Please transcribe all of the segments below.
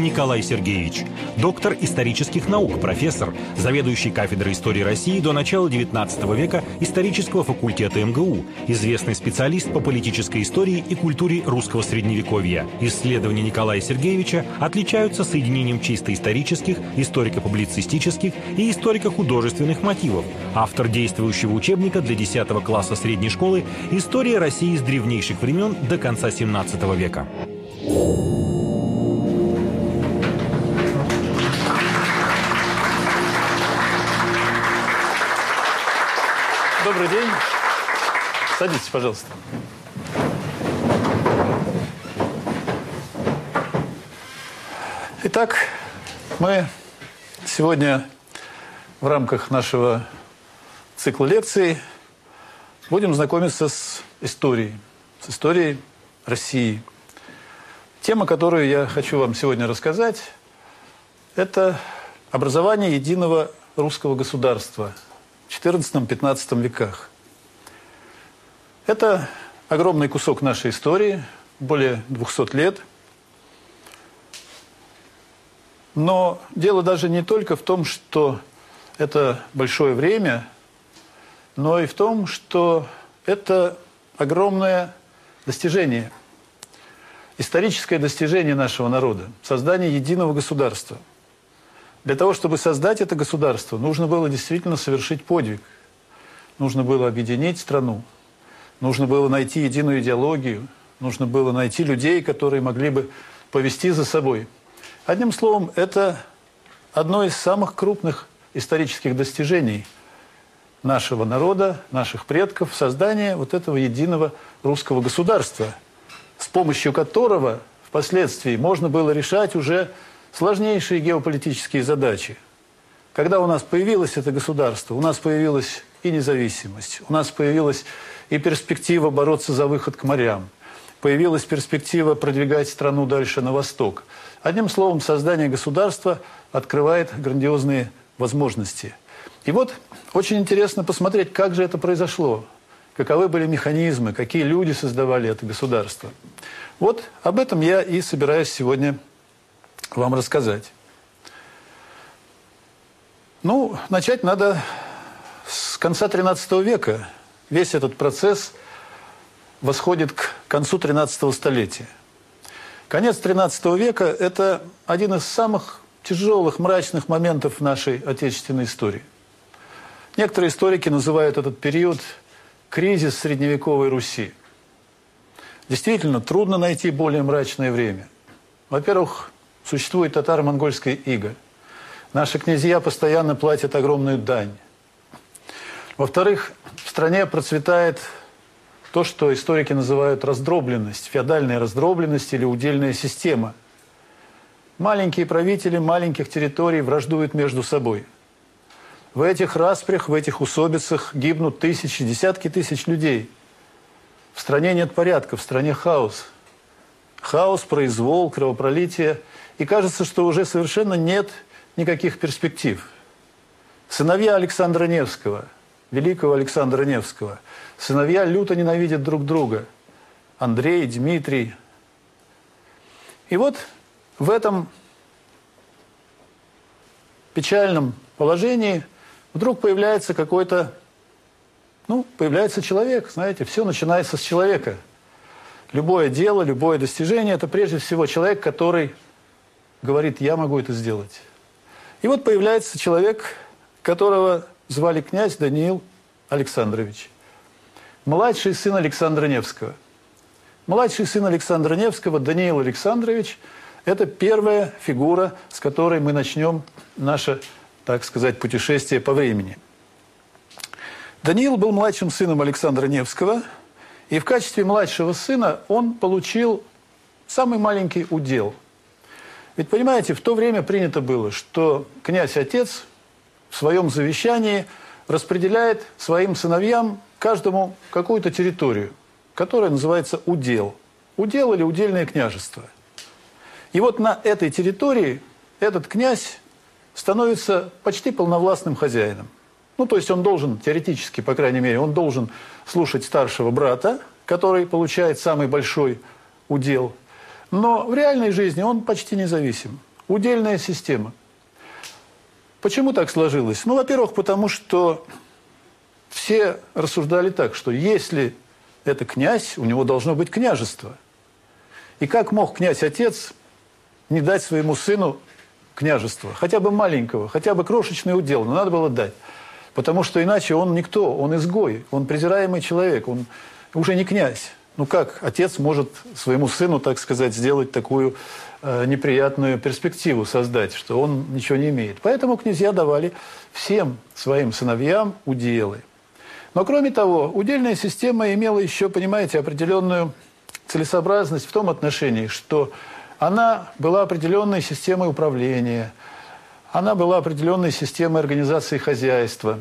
Николай Сергеевич, доктор исторических наук, профессор, заведующий кафедрой истории России до начала XIX века исторического факультета МГУ, известный специалист по политической истории и культуре русского средневековья. Исследования Николая Сергеевича отличаются соединением чисто исторических, историко-публицистических и историко-художественных мотивов. Автор действующего учебника для 10 класса средней школы «История России с древнейших времен до конца 17 века». Добрый день. Садитесь, пожалуйста. Итак, мы сегодня в рамках нашего цикла лекций будем знакомиться с историей, с историей России. Тема, которую я хочу вам сегодня рассказать, это образование единого русского государства – XIV-XV веках. Это огромный кусок нашей истории, более 200 лет. Но дело даже не только в том, что это большое время, но и в том, что это огромное достижение, историческое достижение нашего народа, создание единого государства – для того, чтобы создать это государство, нужно было действительно совершить подвиг. Нужно было объединить страну. Нужно было найти единую идеологию. Нужно было найти людей, которые могли бы повести за собой. Одним словом, это одно из самых крупных исторических достижений нашего народа, наших предков, создание вот этого единого русского государства, с помощью которого впоследствии можно было решать уже сложнейшие геополитические задачи. Когда у нас появилось это государство, у нас появилась и независимость, у нас появилась и перспектива бороться за выход к морям, появилась перспектива продвигать страну дальше на восток. Одним словом, создание государства открывает грандиозные возможности. И вот очень интересно посмотреть, как же это произошло, каковы были механизмы, какие люди создавали это государство. Вот об этом я и собираюсь сегодня вам рассказать. Ну, начать надо с конца XIII века. Весь этот процесс восходит к концу XIII столетия. Конец XIII века – это один из самых тяжелых, мрачных моментов нашей отечественной истории. Некоторые историки называют этот период кризис средневековой Руси. Действительно, трудно найти более мрачное время. Во-первых, Существует татаро-монгольская ига. Наши князья постоянно платят огромную дань. Во-вторых, в стране процветает то, что историки называют раздробленность, феодальная раздробленность или удельная система. Маленькие правители маленьких территорий враждуют между собой. В этих распрях, в этих усобицах гибнут тысячи, десятки тысяч людей. В стране нет порядка, в стране хаос. Хаос, произвол, кровопролитие – и кажется, что уже совершенно нет никаких перспектив. Сыновья Александра Невского, великого Александра Невского, сыновья люто ненавидят друг друга. Андрей, Дмитрий. И вот в этом печальном положении вдруг появляется какой-то, ну, появляется человек, знаете, все начинается с человека. Любое дело, любое достижение – это прежде всего человек, который говорит, я могу это сделать. И вот появляется человек, которого звали князь Даниил Александрович. Младший сын Александра Невского. Младший сын Александра Невского, Даниил Александрович, это первая фигура, с которой мы начнем наше, так сказать, путешествие по времени. Даниил был младшим сыном Александра Невского, и в качестве младшего сына он получил самый маленький удел – ведь, понимаете, в то время принято было, что князь-отец в своем завещании распределяет своим сыновьям каждому какую-то территорию, которая называется удел. Удел или удельное княжество. И вот на этой территории этот князь становится почти полновластным хозяином. Ну, то есть он должен, теоретически, по крайней мере, он должен слушать старшего брата, который получает самый большой удел – Но в реальной жизни он почти независим. Удельная система. Почему так сложилось? Ну, во-первых, потому что все рассуждали так, что если это князь, у него должно быть княжество. И как мог князь-отец не дать своему сыну княжество? Хотя бы маленького, хотя бы крошечный удел, но надо было дать. Потому что иначе он никто, он изгой, он презираемый человек, он уже не князь. Ну как отец может своему сыну, так сказать, сделать такую э, неприятную перспективу создать, что он ничего не имеет. Поэтому князья давали всем своим сыновьям уделы. Но кроме того, удельная система имела еще, понимаете, определенную целесообразность в том отношении, что она была определенной системой управления, она была определенной системой организации хозяйства.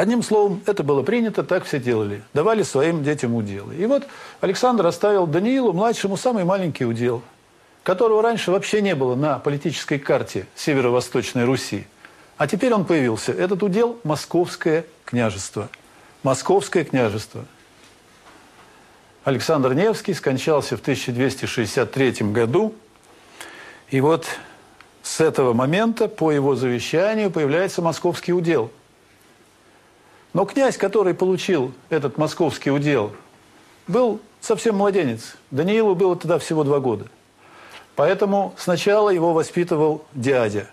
Одним словом, это было принято, так все делали. Давали своим детям уделы. И вот Александр оставил Даниилу, младшему, самый маленький удел, которого раньше вообще не было на политической карте северо-восточной Руси. А теперь он появился. Этот удел – Московское княжество. Московское княжество. Александр Невский скончался в 1263 году. И вот с этого момента по его завещанию появляется московский удел. Но князь, который получил этот московский удел, был совсем младенец. Даниилу было тогда всего два года. Поэтому сначала его воспитывал дядя,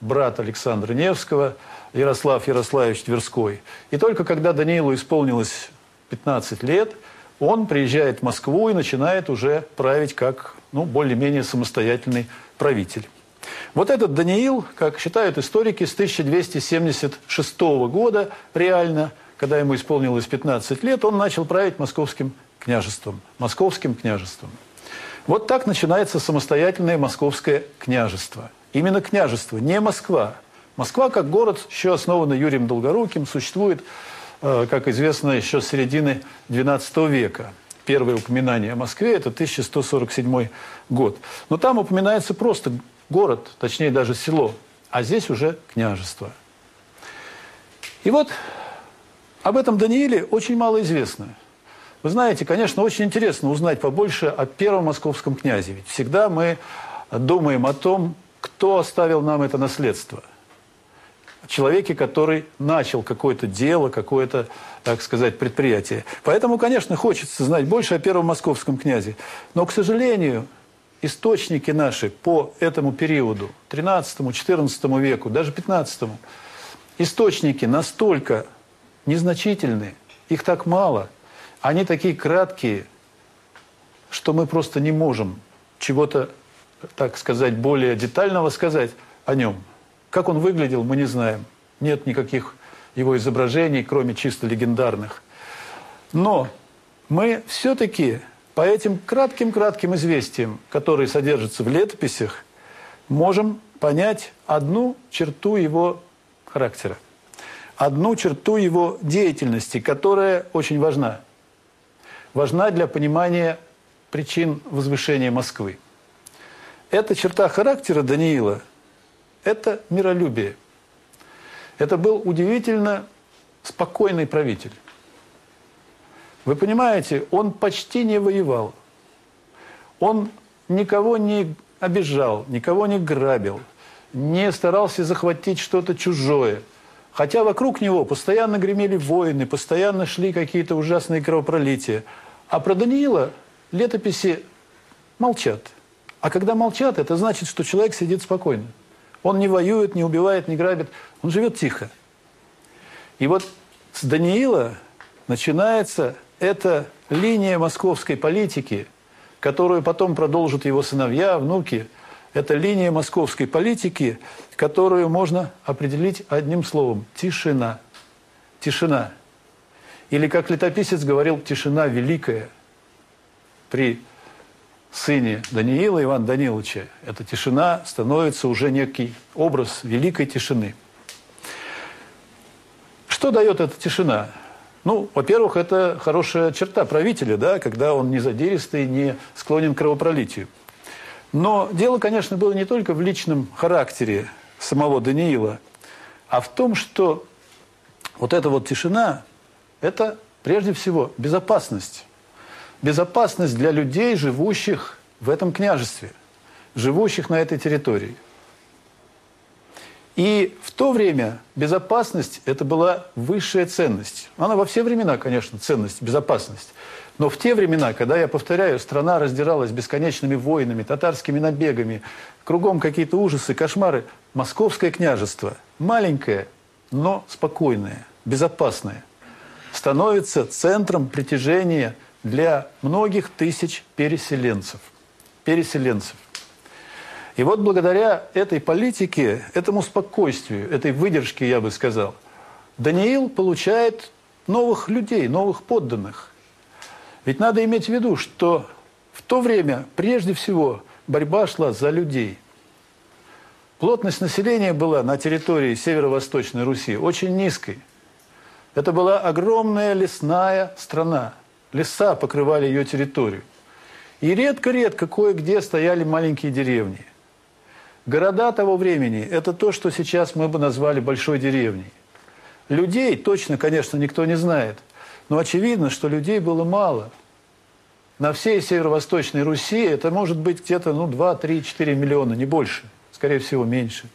брат Александра Невского, Ярослав Ярославич Тверской. И только когда Даниилу исполнилось 15 лет, он приезжает в Москву и начинает уже править как ну, более-менее самостоятельный правитель. Вот этот Даниил, как считают историки, с 1276 года реально, когда ему исполнилось 15 лет, он начал править московским княжеством. Московским княжеством. Вот так начинается самостоятельное московское княжество. Именно княжество, не Москва. Москва как город, еще основанный Юрием Долгоруким, существует, э, как известно, еще с середины XII века. Первое упоминание о Москве – это 1147 год. Но там упоминается просто город, точнее даже село, а здесь уже княжество. И вот об этом Данииле очень мало известно. Вы знаете, конечно, очень интересно узнать побольше о первом московском князе. Ведь всегда мы думаем о том, кто оставил нам это наследство. Человеке, который начал какое-то дело, какое-то, так сказать, предприятие. Поэтому, конечно, хочется знать больше о первом московском князе. Но, к сожалению, источники наши по этому периоду, 13-14 веку, даже 15 источники настолько незначительны, их так мало, они такие краткие, что мы просто не можем чего-то, так сказать, более детального сказать о нем. Как он выглядел, мы не знаем. Нет никаких его изображений, кроме чисто легендарных. Но мы все-таки по этим кратким-кратким известиям, которые содержатся в летописях, можем понять одну черту его характера, одну черту его деятельности, которая очень важна. Важна для понимания причин возвышения Москвы. Эта черта характера Даниила – это миролюбие. Это был удивительно спокойный правитель. Вы понимаете, он почти не воевал. Он никого не обижал, никого не грабил, не старался захватить что-то чужое. Хотя вокруг него постоянно гремели войны, постоянно шли какие-то ужасные кровопролития. А про Даниила летописи молчат. А когда молчат, это значит, что человек сидит спокойно. Он не воюет, не убивает, не грабит. Он живет тихо. И вот с Даниила начинается это линия московской политики, которую потом продолжат его сыновья, внуки. Это линия московской политики, которую можно определить одним словом – тишина. Тишина. Или, как летописец говорил, тишина великая. При сыне Даниила, Ивана Даниловича, эта тишина становится уже некий образ великой тишины. Что дает эта тишина? Ну, во-первых, это хорошая черта правителя, да, когда он не задиристый, не склонен к кровопролитию. Но дело, конечно, было не только в личном характере самого Даниила, а в том, что вот эта вот тишина – это прежде всего безопасность. Безопасность для людей, живущих в этом княжестве, живущих на этой территории. И в то время безопасность – это была высшая ценность. Она во все времена, конечно, ценность, безопасность. Но в те времена, когда, я повторяю, страна раздиралась бесконечными войнами, татарскими набегами, кругом какие-то ужасы, кошмары, Московское княжество, маленькое, но спокойное, безопасное, становится центром притяжения для многих тысяч переселенцев. Переселенцев. И вот благодаря этой политике, этому спокойствию, этой выдержке, я бы сказал, Даниил получает новых людей, новых подданных. Ведь надо иметь в виду, что в то время прежде всего борьба шла за людей. Плотность населения была на территории северо-восточной Руси очень низкой. Это была огромная лесная страна. Леса покрывали ее территорию. И редко-редко кое-где стояли маленькие деревни. Города того времени – это то, что сейчас мы бы назвали большой деревней. Людей точно, конечно, никто не знает – но очевидно, что людей было мало. На всей северо-восточной Руси это может быть где-то ну, 2, 3, 4 миллиона, не больше. Скорее всего, меньше.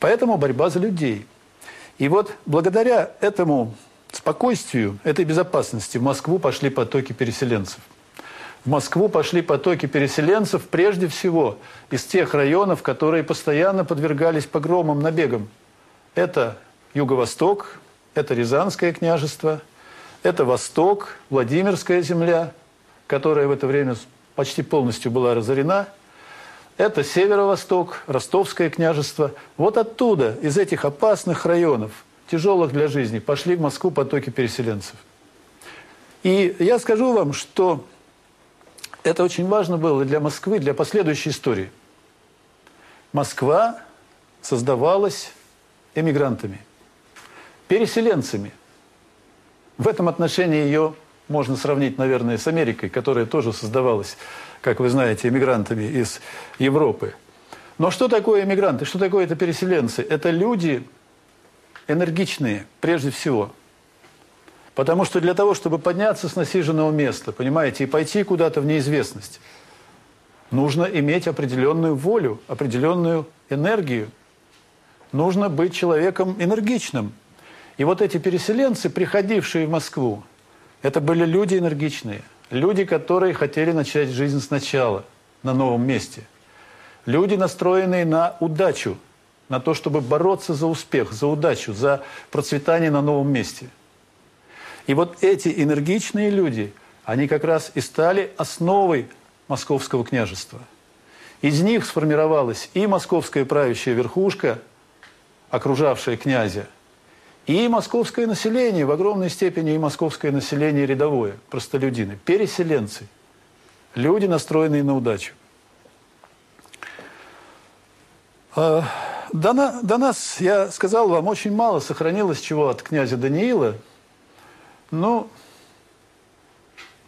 Поэтому борьба за людей. И вот благодаря этому спокойствию, этой безопасности в Москву пошли потоки переселенцев. В Москву пошли потоки переселенцев прежде всего из тех районов, которые постоянно подвергались погромам, набегам. Это Юго-Восток, это Рязанское княжество – это Восток, Владимирская земля, которая в это время почти полностью была разорена. Это Северо-Восток, Ростовское княжество. Вот оттуда, из этих опасных районов, тяжелых для жизни, пошли в Москву потоки переселенцев. И я скажу вам, что это очень важно было для Москвы, для последующей истории. Москва создавалась эмигрантами, переселенцами – в этом отношении ее можно сравнить, наверное, с Америкой, которая тоже создавалась, как вы знаете, эмигрантами из Европы. Но что такое эмигранты? Что такое это переселенцы? Это люди энергичные, прежде всего. Потому что для того, чтобы подняться с насиженного места, понимаете, и пойти куда-то в неизвестность, нужно иметь определенную волю, определенную энергию. Нужно быть человеком энергичным – и вот эти переселенцы, приходившие в Москву, это были люди энергичные, люди, которые хотели начать жизнь сначала, на новом месте. Люди, настроенные на удачу, на то, чтобы бороться за успех, за удачу, за процветание на новом месте. И вот эти энергичные люди, они как раз и стали основой московского княжества. Из них сформировалась и московская правящая верхушка, окружавшая князя, и московское население, в огромной степени и московское население рядовое, простолюдины, переселенцы, люди, настроенные на удачу. А, до, на, до нас, я сказал вам, очень мало сохранилось чего от князя Даниила. Но,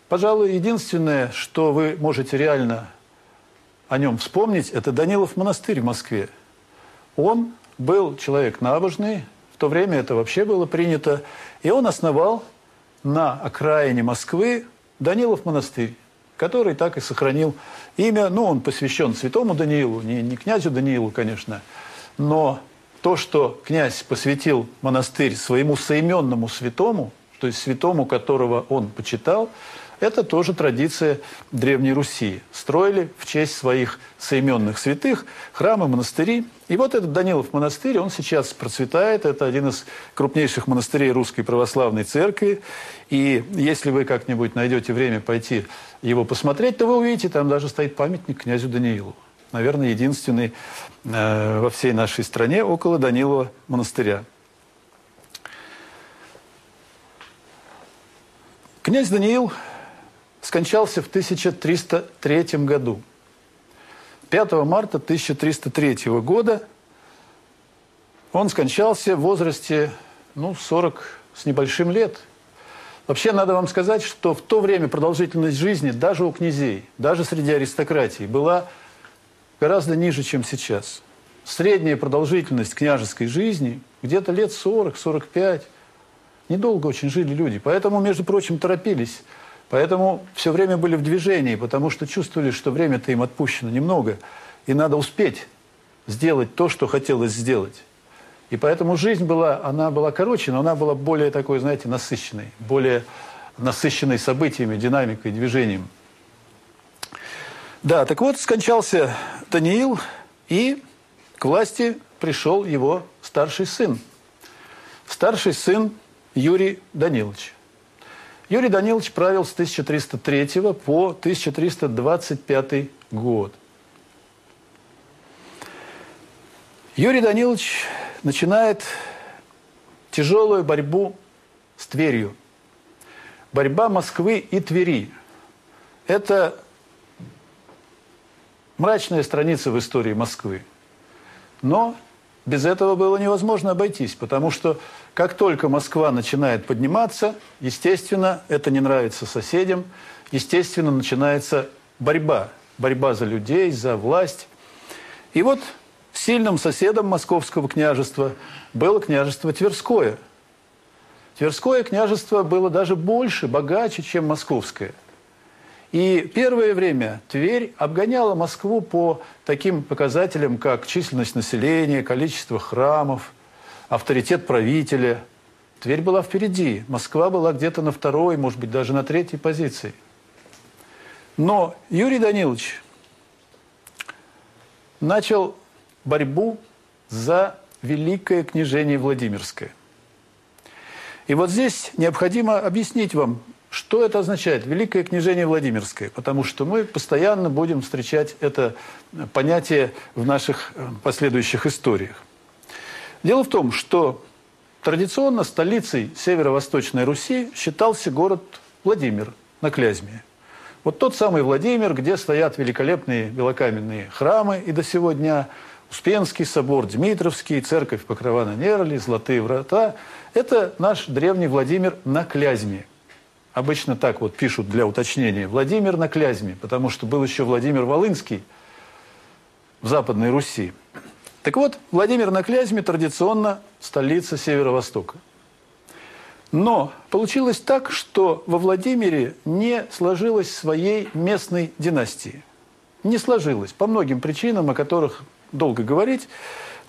пожалуй, единственное, что вы можете реально о нем вспомнить, это Данилов монастырь в Москве. Он был человек набожный, в то время это вообще было принято. И он основал на окраине Москвы Данилов монастырь, который так и сохранил имя. Ну, он посвящен святому Даниилу, не, не князю Даниилу, конечно, но то, что князь посвятил монастырь своему соименному святому, то есть святому, которого он почитал, это тоже традиция Древней Руси. Строили в честь своих соименных святых храмы, монастыри. И вот этот Данилов монастырь, он сейчас процветает. Это один из крупнейших монастырей Русской Православной Церкви. И если вы как-нибудь найдете время пойти его посмотреть, то вы увидите, там даже стоит памятник князю Даниилу. Наверное, единственный э, во всей нашей стране около Данилова монастыря. Князь Даниил скончался в 1303 году. 5 марта 1303 года он скончался в возрасте ну, 40 с небольшим лет. Вообще надо вам сказать, что в то время продолжительность жизни даже у князей, даже среди аристократии была гораздо ниже, чем сейчас. Средняя продолжительность княжеской жизни где-то лет 40-45. Недолго очень жили люди. Поэтому, между прочим, торопились Поэтому все время были в движении, потому что чувствовали, что время-то им отпущено немного, и надо успеть сделать то, что хотелось сделать. И поэтому жизнь была, она была короче, но она была более такой, знаете, насыщенной, более насыщенной событиями, динамикой, движением. Да, так вот, скончался Даниил, и к власти пришел его старший сын. Старший сын Юрий Данилович. Юрий Данилович правил с 1303 по 1325 год. Юрий Данилович начинает тяжелую борьбу с Тверью. Борьба Москвы и Твери. Это мрачная страница в истории Москвы. Но без этого было невозможно обойтись, потому что как только Москва начинает подниматься, естественно, это не нравится соседям, естественно, начинается борьба. Борьба за людей, за власть. И вот сильным соседом московского княжества было княжество Тверское. Тверское княжество было даже больше, богаче, чем московское – и первое время Тверь обгоняла Москву по таким показателям, как численность населения, количество храмов, авторитет правителя. Тверь была впереди, Москва была где-то на второй, может быть, даже на третьей позиции. Но Юрий Данилович начал борьбу за великое княжение Владимирское. И вот здесь необходимо объяснить вам, что это означает? Великое княжение Владимирское. Потому что мы постоянно будем встречать это понятие в наших э, последующих историях. Дело в том, что традиционно столицей северо-восточной Руси считался город Владимир на Клязьме. Вот тот самый Владимир, где стоят великолепные белокаменные храмы и до сего дня, Успенский собор, Дмитровский, церковь Покрова на Нерли, Золотые врата. Это наш древний Владимир на Клязьме – обычно так вот пишут для уточнения, Владимир на Клязьме, потому что был еще Владимир Волынский в Западной Руси. Так вот, Владимир на Клязьме традиционно столица Северо-Востока. Но получилось так, что во Владимире не сложилось своей местной династии. Не сложилось по многим причинам, о которых долго говорить.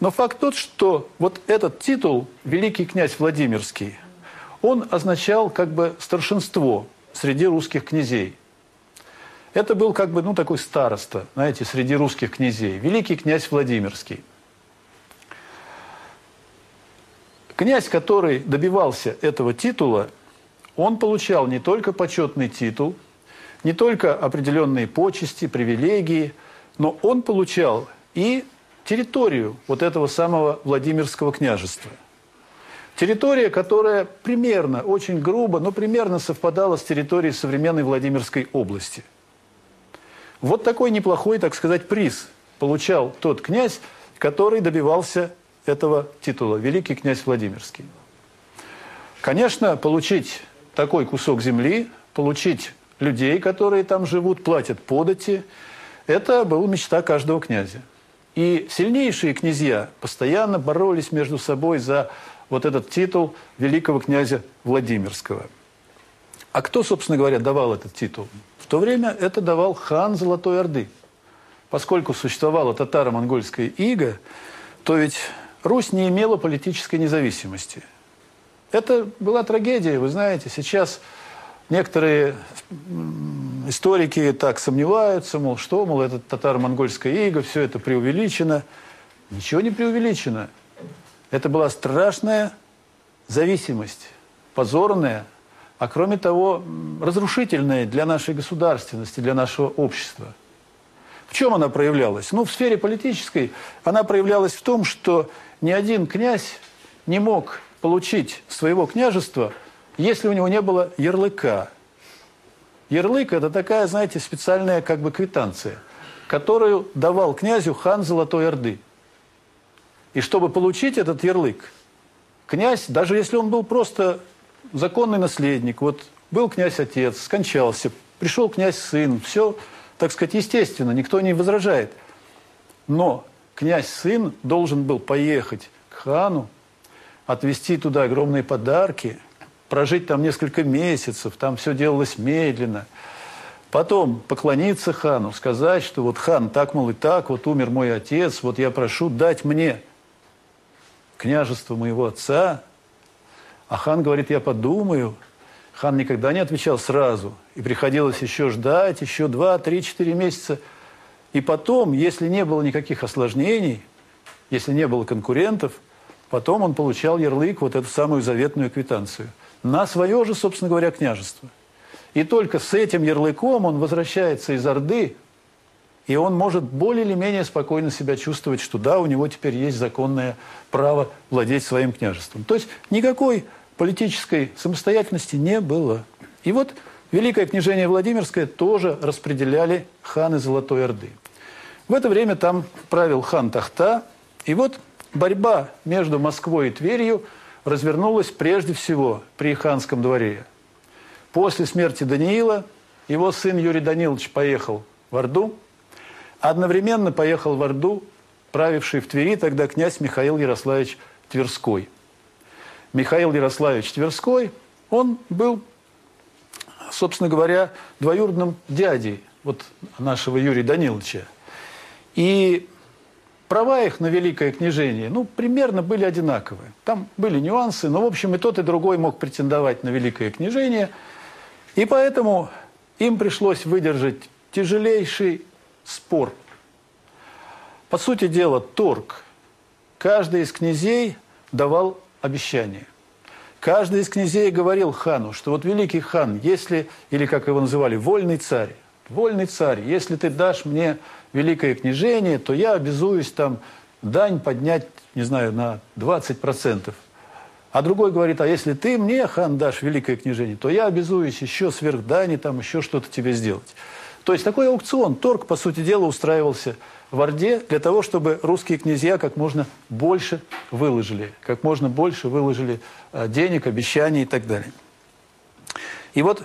Но факт тот, что вот этот титул «Великий князь Владимирский» он означал как бы старшинство среди русских князей. Это был как бы, ну, такой староста, знаете, среди русских князей. Великий князь Владимирский. Князь, который добивался этого титула, он получал не только почетный титул, не только определенные почести, привилегии, но он получал и территорию вот этого самого Владимирского княжества – Территория, которая примерно, очень грубо, но примерно совпадала с территорией современной Владимирской области. Вот такой неплохой, так сказать, приз получал тот князь, который добивался этого титула, великий князь Владимирский. Конечно, получить такой кусок земли, получить людей, которые там живут, платят подати, это была мечта каждого князя. И сильнейшие князья постоянно боролись между собой за вот этот титул великого князя Владимирского. А кто, собственно говоря, давал этот титул? В то время это давал хан Золотой Орды. Поскольку существовала татаро-монгольская ига, то ведь Русь не имела политической независимости. Это была трагедия, вы знаете. Сейчас некоторые историки так сомневаются, мол, что, мол, это татаро-монгольская ига, все это преувеличено. Ничего не преувеличено. Это была страшная зависимость, позорная, а кроме того, разрушительная для нашей государственности, для нашего общества. В чем она проявлялась? Ну, в сфере политической она проявлялась в том, что ни один князь не мог получить своего княжества, если у него не было ярлыка. Ярлык – это такая, знаете, специальная как бы квитанция, которую давал князю хан Золотой Орды – и чтобы получить этот ярлык, князь, даже если он был просто законный наследник, вот был князь-отец, скончался, пришел князь-сын, все, так сказать, естественно, никто не возражает. Но князь-сын должен был поехать к хану, отвезти туда огромные подарки, прожить там несколько месяцев, там все делалось медленно. Потом поклониться хану, сказать, что вот хан, так, мол, и так, вот умер мой отец, вот я прошу дать мне княжество моего отца. А хан говорит, я подумаю. Хан никогда не отвечал сразу. И приходилось еще ждать, еще два, три, четыре месяца. И потом, если не было никаких осложнений, если не было конкурентов, потом он получал ярлык, вот эту самую заветную квитанцию – на свое же, собственно говоря, княжество. И только с этим ярлыком он возвращается из Орды, и он может более или менее спокойно себя чувствовать, что да, у него теперь есть законное право владеть своим княжеством. То есть никакой политической самостоятельности не было. И вот Великое княжение Владимирское тоже распределяли ханы Золотой Орды. В это время там правил хан Тахта, и вот борьба между Москвой и Тверью – развернулась прежде всего при ханском дворе. После смерти Даниила его сын Юрий Данилович поехал в Орду, одновременно поехал в Орду правивший в Твери тогда князь Михаил Ярославич Тверской. Михаил Ярославич Тверской, он был, собственно говоря, двоюродным дядей вот нашего Юрия Даниловича. И права их на великое княжение, ну, примерно были одинаковые. Там были нюансы, но, в общем, и тот, и другой мог претендовать на великое княжение. И поэтому им пришлось выдержать тяжелейший спор. По сути дела, торг. Каждый из князей давал обещание. Каждый из князей говорил хану, что вот великий хан, если, или как его называли, вольный царь, вольный царь, если ты дашь мне великое княжение, то я обязуюсь там дань поднять, не знаю, на 20%. А другой говорит, а если ты мне, хан, дашь великое княжение, то я обязуюсь еще сверх дани, там еще что-то тебе сделать. То есть такой аукцион, торг, по сути дела, устраивался в Орде для того, чтобы русские князья как можно больше выложили, как можно больше выложили э, денег, обещаний и так далее. И вот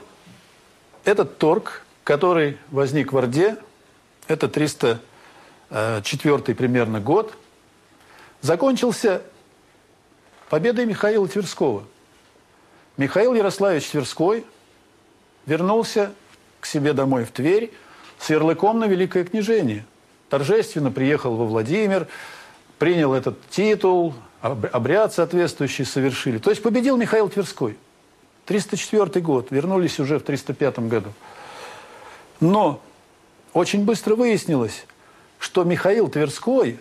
этот торг, который возник в Орде, это 304 примерно год, закончился победой Михаила Тверского. Михаил Ярославич Тверской вернулся к себе домой в Тверь с ярлыком на Великое княжение. Торжественно приехал во Владимир, принял этот титул, обряд соответствующий совершили. То есть победил Михаил Тверской. 304 год, вернулись уже в 305 году. Но очень быстро выяснилось, что Михаил Тверской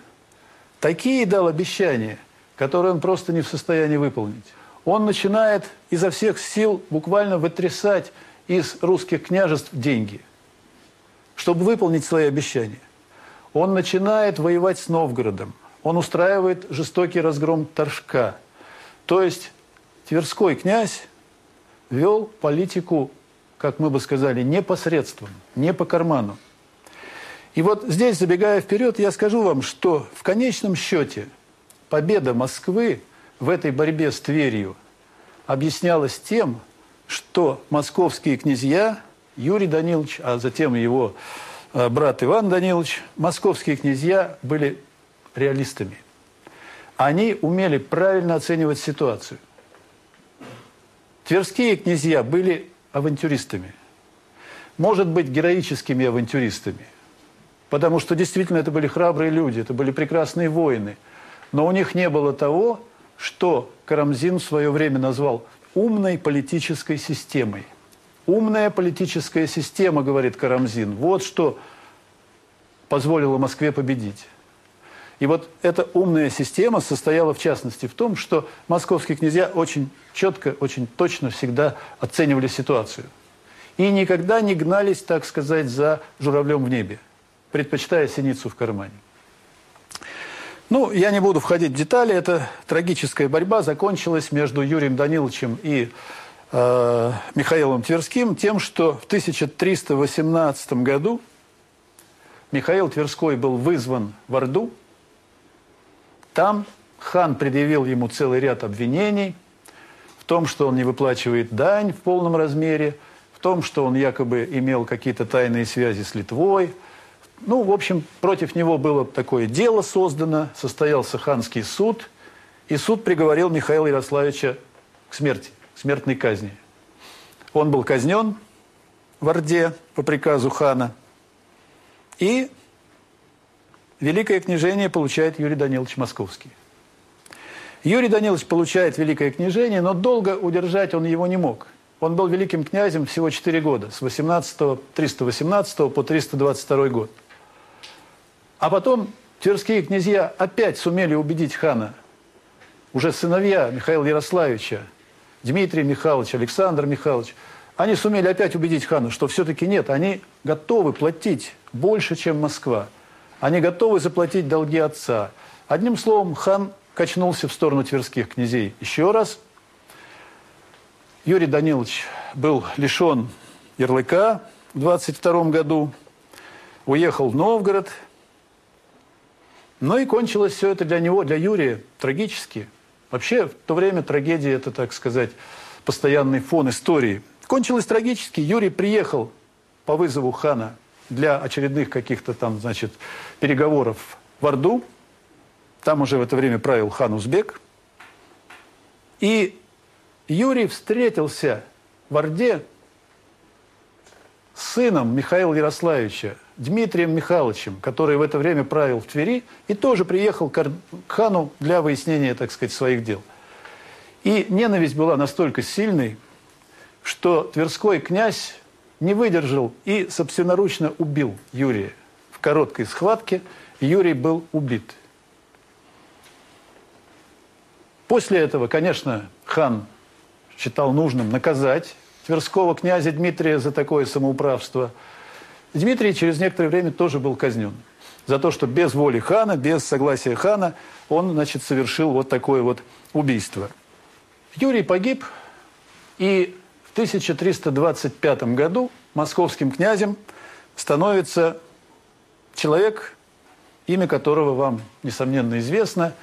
такие дал обещания, которые он просто не в состоянии выполнить. Он начинает изо всех сил буквально вытрясать из русских княжеств деньги, чтобы выполнить свои обещания. Он начинает воевать с Новгородом. Он устраивает жестокий разгром Торжка. То есть Тверской князь вел политику, как мы бы сказали, непосредственно, не по карману. И вот здесь, забегая вперед, я скажу вам, что в конечном счете победа Москвы в этой борьбе с Тверью объяснялась тем, что московские князья, Юрий Данилович, а затем его э, брат Иван Данилович, московские князья были реалистами. Они умели правильно оценивать ситуацию. Тверские князья были авантюристами. Может быть, героическими авантюристами – Потому что действительно это были храбрые люди, это были прекрасные воины. Но у них не было того, что Карамзин в свое время назвал умной политической системой. Умная политическая система, говорит Карамзин, вот что позволило Москве победить. И вот эта умная система состояла в частности в том, что московские князья очень четко, очень точно всегда оценивали ситуацию. И никогда не гнались, так сказать, за журавлем в небе предпочитая синицу в кармане. Ну, я не буду входить в детали. Эта трагическая борьба закончилась между Юрием Даниловичем и э, Михаилом Тверским тем, что в 1318 году Михаил Тверской был вызван в Орду. Там хан предъявил ему целый ряд обвинений в том, что он не выплачивает дань в полном размере, в том, что он якобы имел какие-то тайные связи с Литвой – ну, в общем, против него было такое дело создано, состоялся ханский суд, и суд приговорил Михаила Ярославича к смерти. смертной казни. Он был казнен в Орде по приказу хана. И великое княжение получает Юрий Данилович Московский. Юрий Данилович получает великое княжение, но долго удержать он его не мог. Он был великим князем всего 4 года, с 18, 318 по 322 год. А потом тверские князья опять сумели убедить хана, уже сыновья Михаила Ярославича, Дмитрий Михайлович, Александр Михайлович, они сумели опять убедить хана, что все-таки нет, они готовы платить больше, чем Москва. Они готовы заплатить долги отца. Одним словом, хан качнулся в сторону тверских князей еще раз. Юрий Данилович был лишен ярлыка в 22 году, уехал в Новгород. Ну и кончилось все это для него, для Юрия, трагически. Вообще, в то время трагедия – это, так сказать, постоянный фон истории. Кончилось трагически. Юрий приехал по вызову хана для очередных каких-то там, значит, переговоров в Орду. Там уже в это время правил хан Узбек. И Юрий встретился в Орде с сыном Михаила Ярославича, Дмитрием Михайловичем, который в это время правил в Твери, и тоже приехал к хану для выяснения, так сказать, своих дел. И ненависть была настолько сильной, что Тверской князь не выдержал и собственноручно убил Юрия. В короткой схватке Юрий был убит. После этого, конечно, хан считал нужным наказать Тверского князя Дмитрия за такое самоуправство. Дмитрий через некоторое время тоже был казнен. За то, что без воли хана, без согласия хана, он, значит, совершил вот такое вот убийство. Юрий погиб, и в 1325 году московским князем становится человек, имя которого вам, несомненно, известно,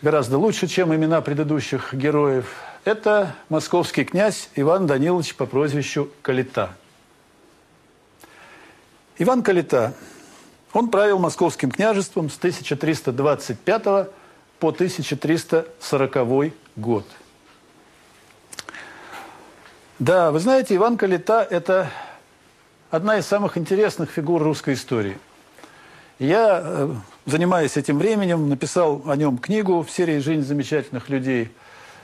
гораздо лучше, чем имена предыдущих героев. Это московский князь Иван Данилович по прозвищу Калита. Иван Калита, он правил московским княжеством с 1325 по 1340 год. Да, вы знаете, Иван Калита – это одна из самых интересных фигур русской истории. Я, э, занимаясь этим временем, написал о нем книгу в серии «Жизнь замечательных людей»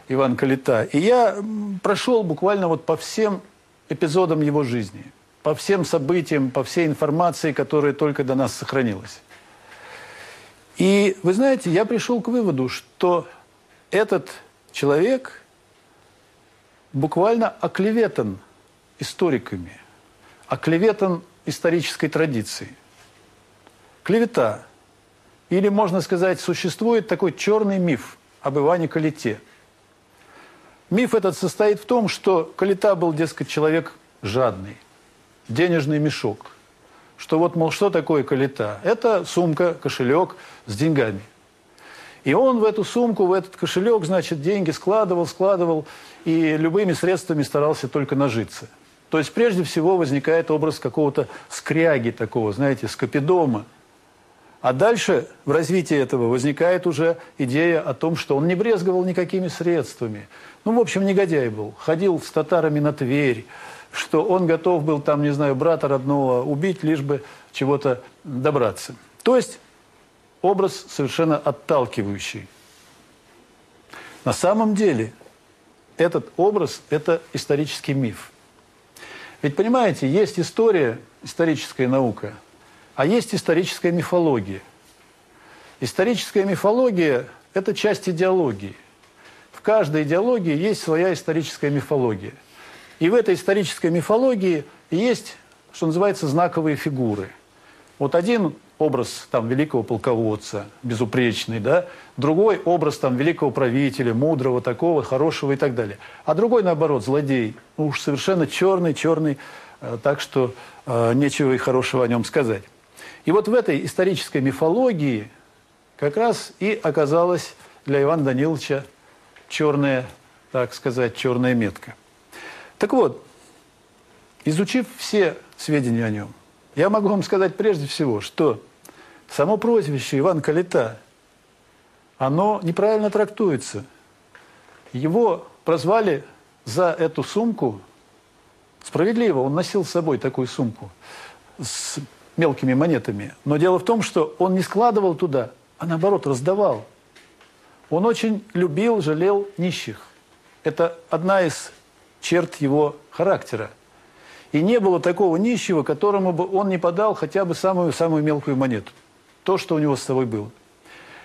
Иван Калита. И я прошел буквально вот по всем эпизодам его жизни, по всем событиям, по всей информации, которая только до нас сохранилась. И вы знаете, я пришел к выводу, что этот человек – буквально оклеветан историками, оклеветан исторической традицией. Клевета. Или, можно сказать, существует такой черный миф об Иване Калите. Миф этот состоит в том, что Калита был, дескать, человек жадный, денежный мешок. Что вот, мол, что такое Калита? Это сумка, кошелек с деньгами. И он в эту сумку, в этот кошелек, значит, деньги складывал, складывал, и любыми средствами старался только нажиться. То есть, прежде всего, возникает образ какого-то скряги такого, знаете, скопидома. А дальше в развитии этого возникает уже идея о том, что он не брезговал никакими средствами. Ну, в общем, негодяй был. Ходил с татарами на Тверь, что он готов был, там, не знаю, брата родного убить, лишь бы чего-то добраться. То есть образ совершенно отталкивающий. На самом деле этот образ – это исторический миф. Ведь, понимаете, есть история, историческая наука, а есть историческая мифология. Историческая мифология – это часть идеологии. В каждой идеологии есть своя историческая мифология. И в этой исторической мифологии есть, что называется, знаковые фигуры. Вот один образ там великого полководца, безупречный, да, другой образ там великого правителя, мудрого такого, хорошего и так далее. А другой, наоборот, злодей, ну уж совершенно черный, черный, э, так что э, нечего и хорошего о нем сказать. И вот в этой исторической мифологии как раз и оказалась для Ивана Даниловича черная, так сказать, черная метка. Так вот, изучив все сведения о нем, я могу вам сказать прежде всего, что Само прозвище Иван Калита, оно неправильно трактуется. Его прозвали за эту сумку, справедливо, он носил с собой такую сумку с мелкими монетами. Но дело в том, что он не складывал туда, а наоборот раздавал. Он очень любил, жалел нищих. Это одна из черт его характера. И не было такого нищего, которому бы он не подал хотя бы самую-самую мелкую монету. То, что у него с собой было.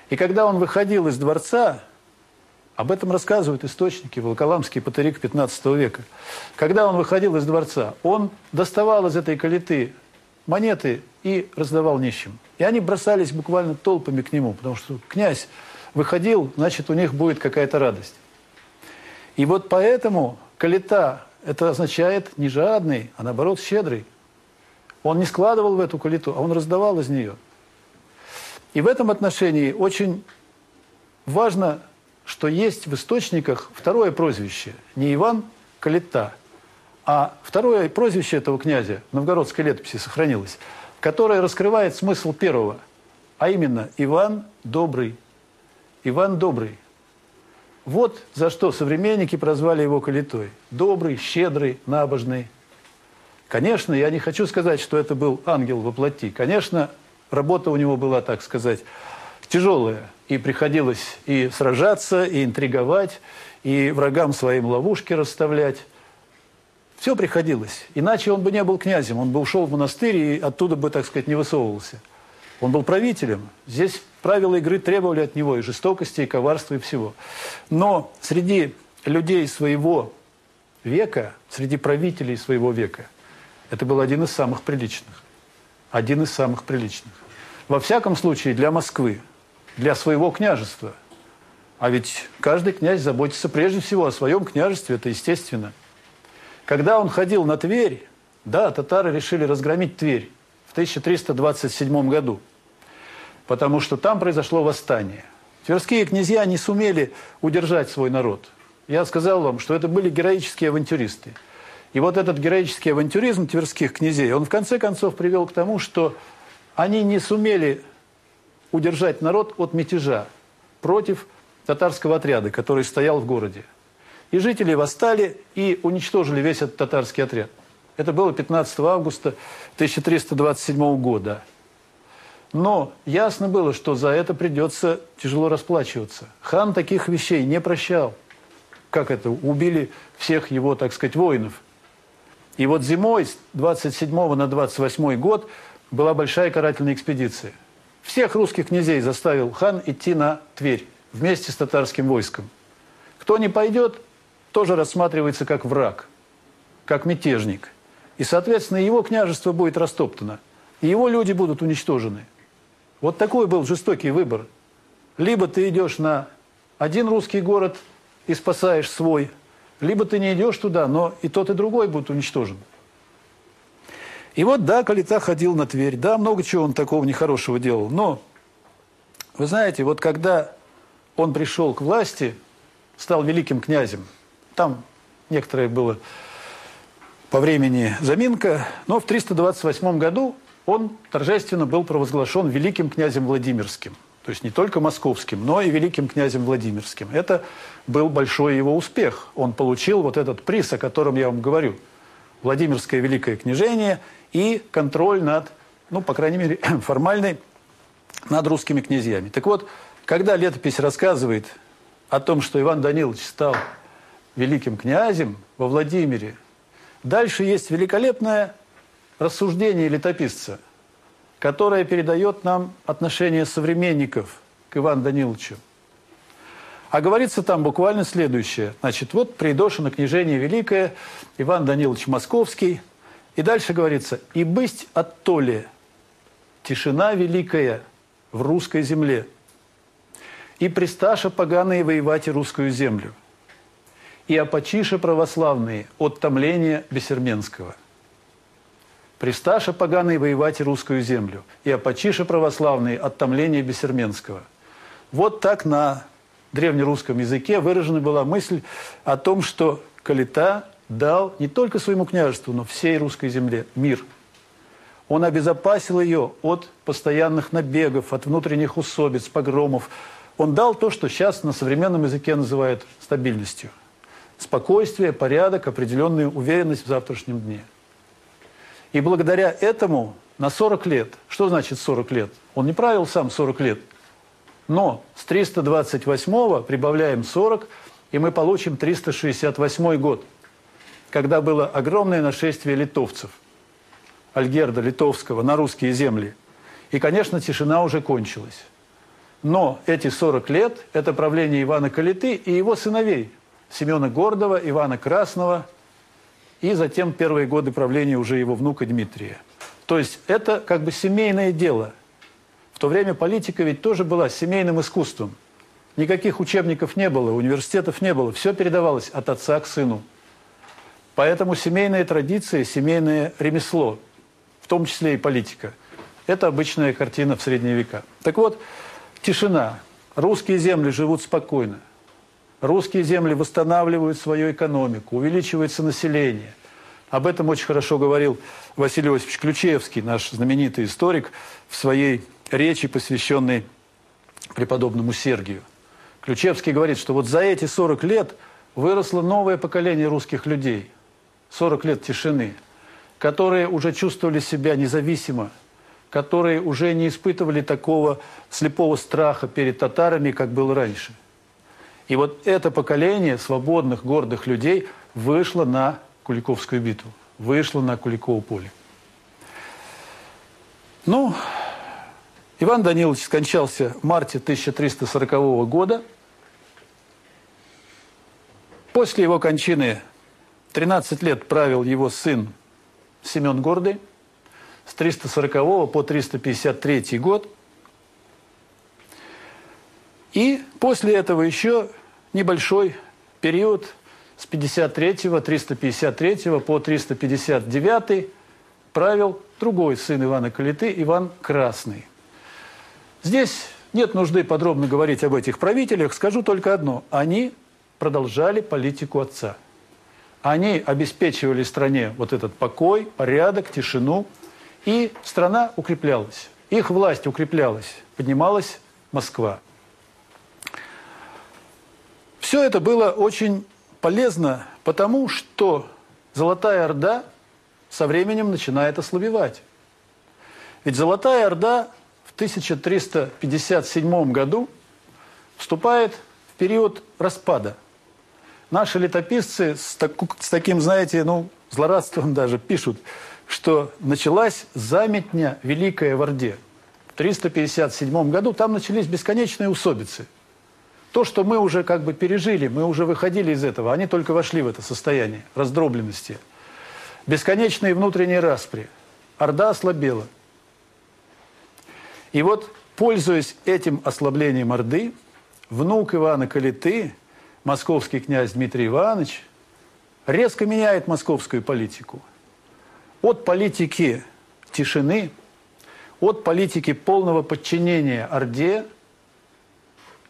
И когда он выходил из дворца, об этом рассказывают источники, Волоколамский патарик 15 века. Когда он выходил из дворца, он доставал из этой калиты монеты и раздавал нищим. И они бросались буквально толпами к нему, потому что князь выходил, значит, у них будет какая-то радость. И вот поэтому калита – это означает не жадный, а наоборот щедрый. Он не складывал в эту калиту, а он раздавал из нее. И в этом отношении очень важно, что есть в источниках второе прозвище. Не Иван Калита, а второе прозвище этого князя в новгородской летописи сохранилось, которое раскрывает смысл первого, а именно Иван Добрый – Иван Добрый. Вот за что современники прозвали его Калитой. Добрый, щедрый, набожный. Конечно, я не хочу сказать, что это был ангел во плоти. Конечно, работа у него была, так сказать, тяжелая. И приходилось и сражаться, и интриговать, и врагам своим ловушки расставлять. Все приходилось. Иначе он бы не был князем. Он бы ушел в монастырь и оттуда бы, так сказать, не высовывался. Он был правителем. Здесь правила игры требовали от него и жестокости, и коварства, и всего. Но среди людей своего века, среди правителей своего века, это был один из самых приличных. Один из самых приличных. Во всяком случае, для Москвы, для своего княжества. А ведь каждый князь заботится прежде всего о своем княжестве, это естественно. Когда он ходил на Тверь, да, татары решили разгромить Тверь 1327 году потому что там произошло восстание. Тверские князья не сумели удержать свой народ. Я сказал вам, что это были героические авантюристы. И вот этот героический авантюризм тверских князей, он в конце концов привел к тому, что они не сумели удержать народ от мятежа против татарского отряда, который стоял в городе. И жители восстали и уничтожили весь этот татарский отряд. Это было 15 августа 1327 года. Но ясно было, что за это придется тяжело расплачиваться. Хан таких вещей не прощал. Как это? Убили всех его, так сказать, воинов. И вот зимой с 27 на 28 год была большая карательная экспедиция. Всех русских князей заставил хан идти на Тверь вместе с татарским войском. Кто не пойдет, тоже рассматривается как враг, как мятежник. И, соответственно, его княжество будет растоптано, и его люди будут уничтожены. Вот такой был жестокий выбор. Либо ты идешь на один русский город и спасаешь свой, либо ты не идешь туда, но и тот, и другой будут уничтожены. И вот, да, Калита ходил на Тверь, да, много чего он такого нехорошего делал, но, вы знаете, вот когда он пришел к власти, стал великим князем, там некоторое было по времени заминка, но в 328 году он торжественно был провозглашен великим князем Владимирским. То есть не только московским, но и великим князем Владимирским. Это был большой его успех. Он получил вот этот приз, о котором я вам говорю. Владимирское великое княжение и контроль над, ну, по крайней мере, формальный, над русскими князьями. Так вот, когда летопись рассказывает о том, что Иван Данилович стал великим князем во Владимире, дальше есть великолепная рассуждение летописца, которое передает нам отношение современников к Ивану Даниловичу. А говорится там буквально следующее. Значит, вот придошено княжение великое, Иван Данилович Московский. И дальше говорится, «И бысть от толе, тишина великая в русской земле, и присташа поганые воевать и русскую землю, и опочиша православные от томления Бесерменского». Присташа поганый воевать русскую землю, и опочиша православные от томления Бессерменского. Вот так на древнерусском языке выражена была мысль о том, что Калита дал не только своему княжеству, но всей русской земле мир. Он обезопасил ее от постоянных набегов, от внутренних усобиц, погромов. Он дал то, что сейчас на современном языке называют стабильностью. Спокойствие, порядок, определенную уверенность в завтрашнем дне. И благодаря этому на 40 лет, что значит 40 лет? Он не правил сам 40 лет, но с 328 прибавляем 40, и мы получим 368 год, когда было огромное нашествие литовцев, Альгерда Литовского на русские земли. И, конечно, тишина уже кончилась. Но эти 40 лет – это правление Ивана Калиты и его сыновей – Семена Гордова, Ивана Красного и затем первые годы правления уже его внука Дмитрия. То есть это как бы семейное дело. В то время политика ведь тоже была семейным искусством. Никаких учебников не было, университетов не было. Все передавалось от отца к сыну. Поэтому семейная традиция, семейное ремесло, в том числе и политика, это обычная картина в средние века. Так вот, Тишина. Русские земли живут спокойно. Русские земли восстанавливают свою экономику, увеличивается население. Об этом очень хорошо говорил Василий Иосифович Ключевский, наш знаменитый историк, в своей речи, посвященной преподобному Сергию. Ключевский говорит, что вот за эти 40 лет выросло новое поколение русских людей, 40 лет тишины, которые уже чувствовали себя независимо, которые уже не испытывали такого слепого страха перед татарами, как было раньше. И вот это поколение свободных, гордых людей вышло на Куликовскую битву, вышло на Куликово поле. Ну, Иван Данилович скончался в марте 1340 года. После его кончины 13 лет правил его сын Семен Гордый – с 340 по 353 год. И после этого еще небольшой период с 53 353 по 359 правил другой сын Ивана Калиты, Иван Красный. Здесь нет нужды подробно говорить об этих правителях, скажу только одно. Они продолжали политику отца. Они обеспечивали стране вот этот покой, порядок, тишину, и страна укреплялась, их власть укреплялась, поднималась Москва. Все это было очень полезно, потому что Золотая Орда со временем начинает ослабевать. Ведь Золотая Орда в 1357 году вступает в период распада. Наши летописцы с, так, с таким, знаете, ну, злорадством даже пишут – что началась заметня Великая в Орде. В 357 году там начались бесконечные усобицы. То, что мы уже как бы пережили, мы уже выходили из этого, они только вошли в это состояние раздробленности. Бесконечные внутренние распри. Орда ослабела. И вот, пользуясь этим ослаблением Орды, внук Ивана Калиты, московский князь Дмитрий Иванович, резко меняет московскую политику – от политики тишины, от политики полного подчинения Орде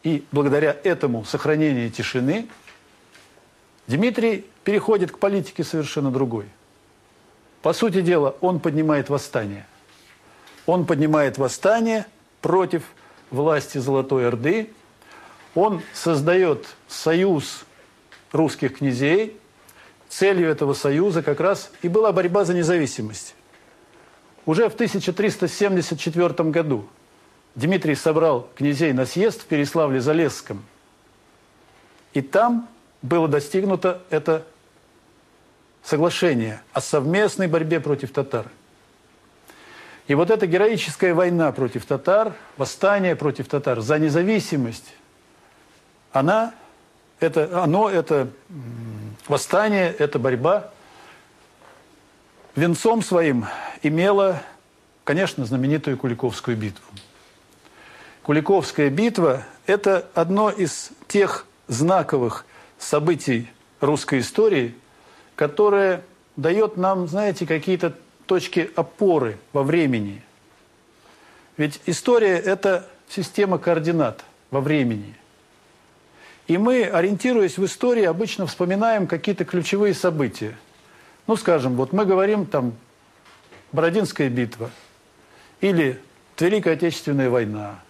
и благодаря этому сохранения тишины, Дмитрий переходит к политике совершенно другой. По сути дела, он поднимает восстание. Он поднимает восстание против власти Золотой Орды. Он создает союз русских князей – Целью этого союза как раз и была борьба за независимость. Уже в 1374 году Дмитрий собрал князей на съезд в Переславле-Залесском. И там было достигнуто это соглашение о совместной борьбе против татар. И вот эта героическая война против татар, восстание против татар за независимость, она, это, оно, это Восстание – это борьба. Венцом своим имела, конечно, знаменитую Куликовскую битву. Куликовская битва – это одно из тех знаковых событий русской истории, которое дает нам, знаете, какие-то точки опоры во времени. Ведь история – это система координат во времени – и мы, ориентируясь в истории, обычно вспоминаем какие-то ключевые события. Ну, скажем, вот мы говорим там Бородинская битва, или Великая Отечественная война,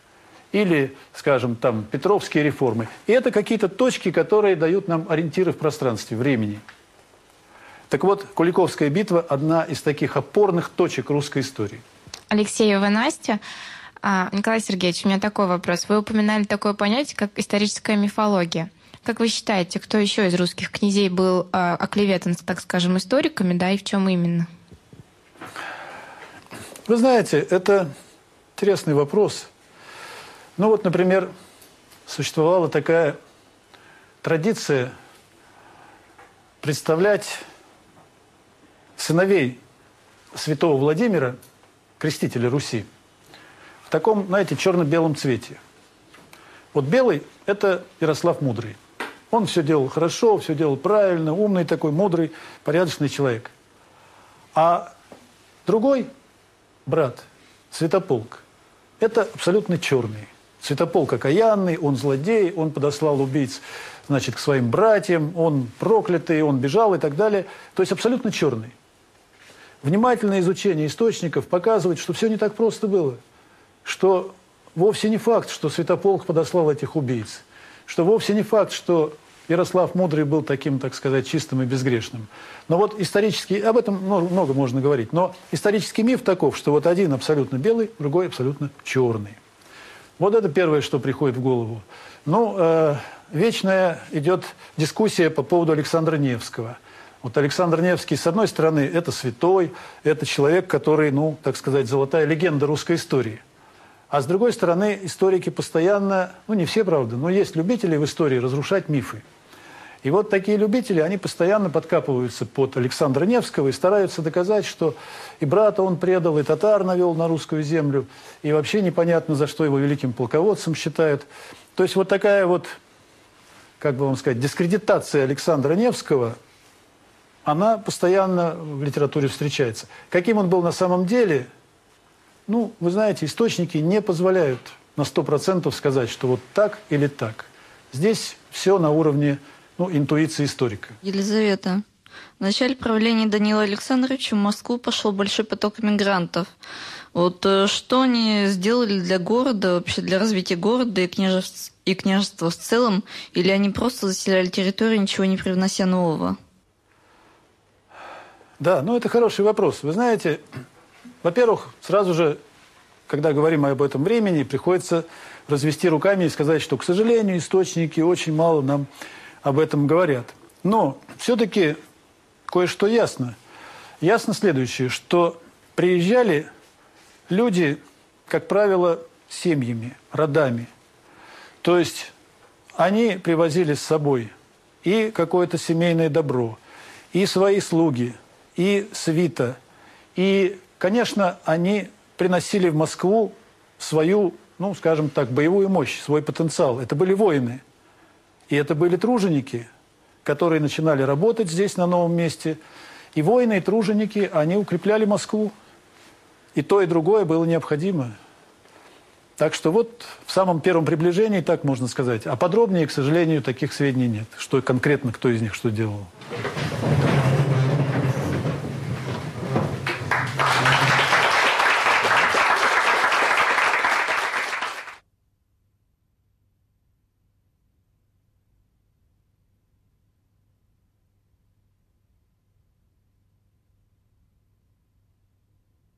или, скажем, там, Петровские реформы. И это какие-то точки, которые дают нам ориентиры в пространстве, времени. Так вот, Куликовская битва – одна из таких опорных точек русской истории. Алексеева Настя. А, Николай Сергеевич, у меня такой вопрос. Вы упоминали такое понятие, как историческая мифология. Как вы считаете, кто еще из русских князей был а, оклеветан, так скажем, историками, да, и в чем именно? Вы знаете, это интересный вопрос. Ну вот, например, существовала такая традиция представлять сыновей святого Владимира, крестителя Руси, в таком, знаете, черно-белом цвете. Вот белый – это Ярослав Мудрый. Он все делал хорошо, все делал правильно, умный такой, мудрый, порядочный человек. А другой брат, Святополк, это абсолютно черный. Святополк окаянный, он злодей, он подослал убийц значит, к своим братьям, он проклятый, он бежал и так далее. То есть абсолютно черный. Внимательное изучение источников показывает, что все не так просто было. Что вовсе не факт, что Святополк подослал этих убийц. Что вовсе не факт, что Ярослав Мудрый был таким, так сказать, чистым и безгрешным. Но вот исторический, об этом много, можно говорить, но исторический миф таков, что вот один абсолютно белый, другой абсолютно черный. Вот это первое, что приходит в голову. Ну, э, вечная идет дискуссия по поводу Александра Невского – вот Александр Невский, с одной стороны, это святой, это человек, который, ну, так сказать, золотая легенда русской истории. А с другой стороны, историки постоянно, ну, не все, правда, но есть любители в истории разрушать мифы. И вот такие любители, они постоянно подкапываются под Александра Невского и стараются доказать, что и брата он предал, и татар навел на русскую землю, и вообще непонятно, за что его великим полководцем считают. То есть вот такая вот, как бы вам сказать, дискредитация Александра Невского – она постоянно в литературе встречается. Каким он был на самом деле, ну, вы знаете, источники не позволяют на 100% сказать, что вот так или так. Здесь все на уровне ну, интуиции историка. Елизавета, в начале правления Данила Александровича в Москву пошел большой поток иммигрантов. Вот э, что они сделали для города, вообще для развития города и княжества, и княжества в целом, или они просто заселяли территорию, ничего не привнося нового? Да, ну это хороший вопрос. Вы знаете, во-первых, сразу же, когда говорим об этом времени, приходится развести руками и сказать, что, к сожалению, источники очень мало нам об этом говорят. Но все-таки кое-что ясно. Ясно следующее, что приезжали люди, как правило, семьями, родами. То есть они привозили с собой и какое-то семейное добро, и свои слуги – и свита. И, конечно, они приносили в Москву свою, ну, скажем так, боевую мощь, свой потенциал. Это были воины. И это были труженики, которые начинали работать здесь, на новом месте. И воины, и труженики, они укрепляли Москву. И то, и другое было необходимо. Так что вот в самом первом приближении, так можно сказать. А подробнее, к сожалению, таких сведений нет. Что конкретно кто из них что делал.